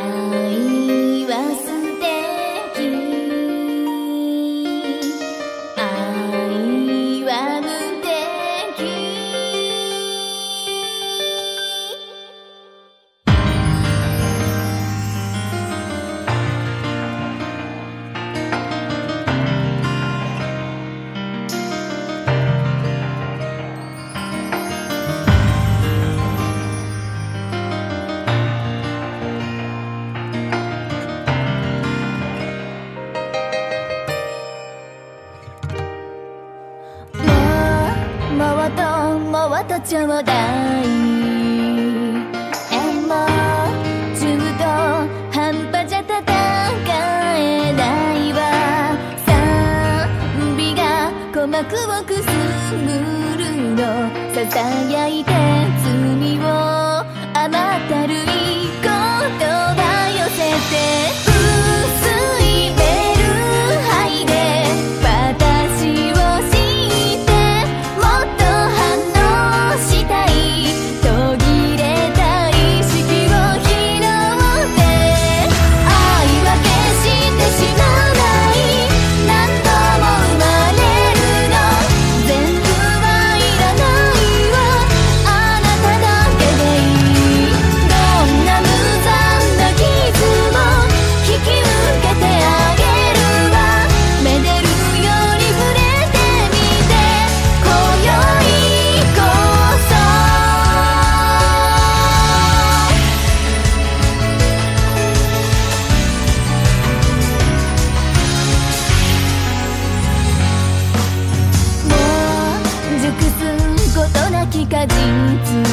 Bye. もっともっとちょうだい。えもう中途半端じゃ戦え。ないわ賛美が鼓膜をくすぐるの。ささやいて镜子。